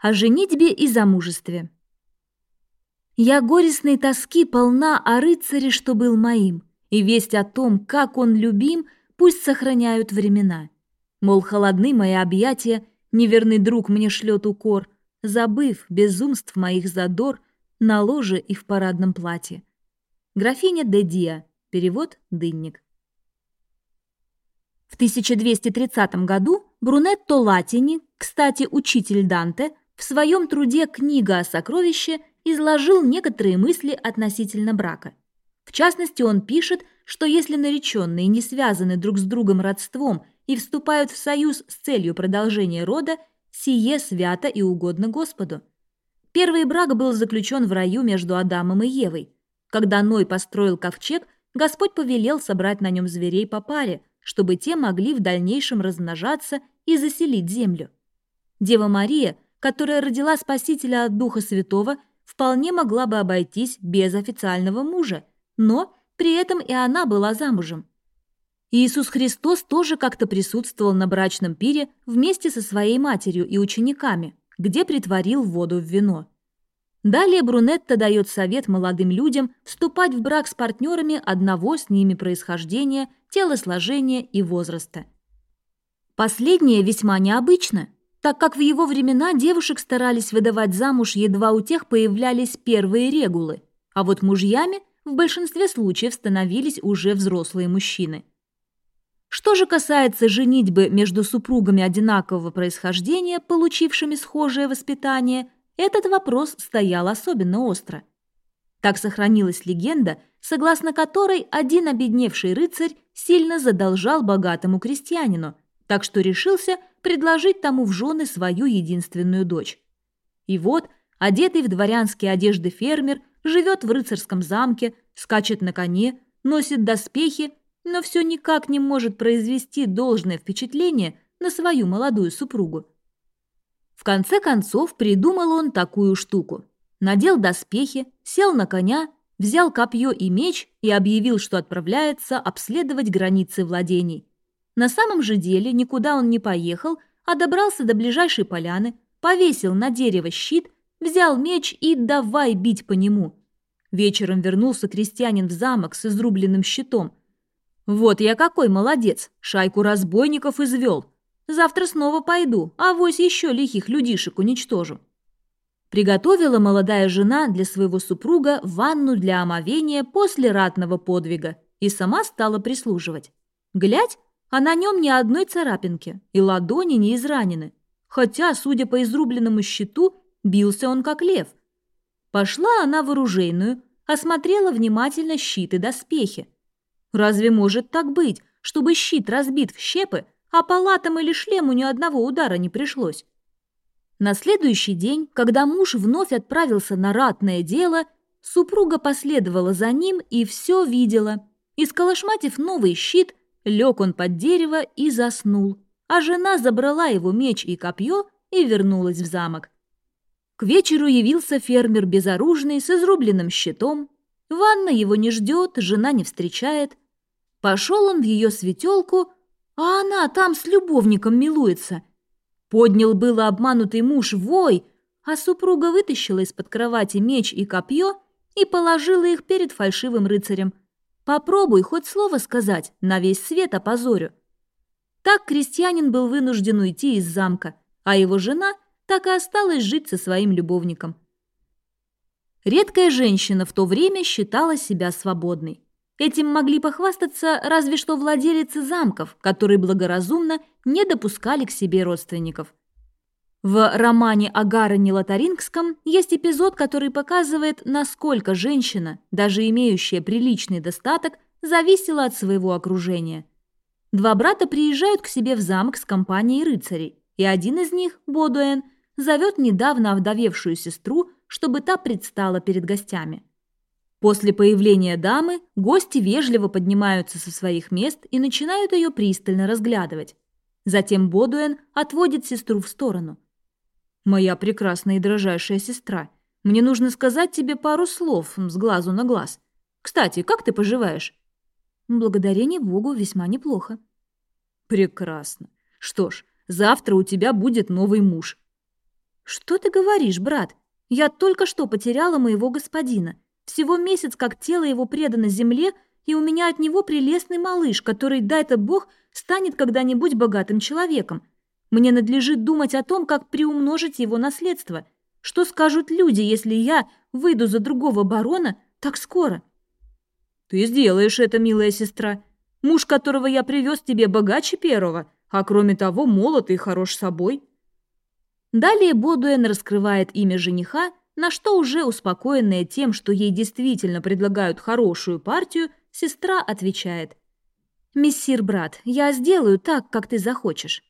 О женитьбе и замужестве. Я горестной тоски полна о рыцаре, что был моим, и весть о том, как он любим, пусть сохраняют времена. Мол, холодны мои объятия, неверный друг мне шлет укор, забыв безумств моих задор на ложе и в парадном платье. Графиня де Диа. Перевод «Дынник». В 1230 году Брунетто Латини, кстати, учитель Данте, в своем труде «Книга о сокровище» изложил некоторые мысли относительно брака. В частности, он пишет, что если нареченные не связаны друг с другом родством и вступают в союз с целью продолжения рода, сие свято и угодно Господу. Первый брак был заключен в раю между Адамом и Евой. Когда Ной построил ковчег, Господь повелел собрать на нем зверей по паре, чтобы те могли в дальнейшем размножаться и заселить землю. Дева Мария – которая родила Спасителя от Духа Святого, вполне могла бы обойтись без официального мужа, но при этом и она была замужем. Иисус Христос тоже как-то присутствовал на брачном пире вместе со своей матерью и учениками, где притворил воду в вино. Далее Брунетта дает совет молодым людям вступать в брак с партнерами одного с ними происхождения, телосложения и возраста. Последнее весьма необычно – так как в его времена девушек старались выдавать замуж едва у тех появлялись первые регулы, а вот мужьями в большинстве случаев становились уже взрослые мужчины. Что же касается женитьбы между супругами одинакового происхождения, получившими схожее воспитание, этот вопрос стоял особенно остро. Так сохранилась легенда, согласно которой один обедневший рыцарь сильно задолжал богатому крестьянину – так что решился предложить тому в жены свою единственную дочь. И вот, одетый в дворянские одежды фермер, живет в рыцарском замке, скачет на коне, носит доспехи, но все никак не может произвести должное впечатление на свою молодую супругу. В конце концов придумал он такую штуку. Надел доспехи, сел на коня, взял копье и меч и объявил, что отправляется обследовать границы владений. На самом же деле никуда он не поехал, а добрался до ближайшей поляны, повесил на дерево щит, взял меч и давай бить по нему. Вечером вернулся крестьянин в замок с изрубленным щитом. «Вот я какой молодец, шайку разбойников извел. Завтра снова пойду, а вось еще лихих людишек уничтожу». Приготовила молодая жена для своего супруга ванну для омовения после ратного подвига и сама стала прислуживать. Глядь, а на нем ни одной царапинки, и ладони не изранены, хотя, судя по изрубленному щиту, бился он как лев. Пошла она в оружейную, осмотрела внимательно щит и доспехи. Разве может так быть, чтобы щит разбит в щепы, а по латам или шлему ни одного удара не пришлось? На следующий день, когда муж вновь отправился на ратное дело, супруга последовала за ним и все видела. Исколошматив новый щит, Лег он под дерево и заснул, а жена забрала его меч и копье и вернулась в замок. К вечеру явился фермер безоружный с изрубленным щитом. Ванна его не ждет, жена не встречает. Пошел он в ее светелку, а она там с любовником милуется. Поднял было обманутый муж вой, а супруга вытащила из-под кровати меч и копье и положила их перед фальшивым рыцарем – Попробуй хоть слово сказать, на весь свет опозорю. Так крестьянин был вынужден уйти из замка, а его жена так и осталась жить со своим любовником. Редкая женщина в то время считала себя свободной. Этим могли похвастаться разве что владелицы замков, которые благоразумно не допускали к себе родственников. В романе о Гароне Лотарингском есть эпизод, который показывает, насколько женщина, даже имеющая приличный достаток, зависела от своего окружения. Два брата приезжают к себе в замок с компанией рыцарей, и один из них, Бодуэн, зовет недавно овдовевшую сестру, чтобы та предстала перед гостями. После появления дамы гости вежливо поднимаются со своих мест и начинают ее пристально разглядывать. Затем Бодуэн отводит сестру в сторону – «Моя прекрасная и дрожайшая сестра, мне нужно сказать тебе пару слов с глазу на глаз. Кстати, как ты поживаешь?» «Благодарение Богу весьма неплохо». «Прекрасно. Что ж, завтра у тебя будет новый муж». «Что ты говоришь, брат? Я только что потеряла моего господина. Всего месяц, как тело его предано земле, и у меня от него прелестный малыш, который, дай-то бог, станет когда-нибудь богатым человеком. Мне надлежит думать о том, как приумножить его наследство. Что скажут люди, если я выйду за другого барона так скоро?» «Ты сделаешь это, милая сестра. Муж, которого я привез тебе, богаче первого, а кроме того молод и хорош собой». Далее Бодуэн раскрывает имя жениха, на что уже успокоенная тем, что ей действительно предлагают хорошую партию, сестра отвечает. «Мессир, брат, я сделаю так, как ты захочешь.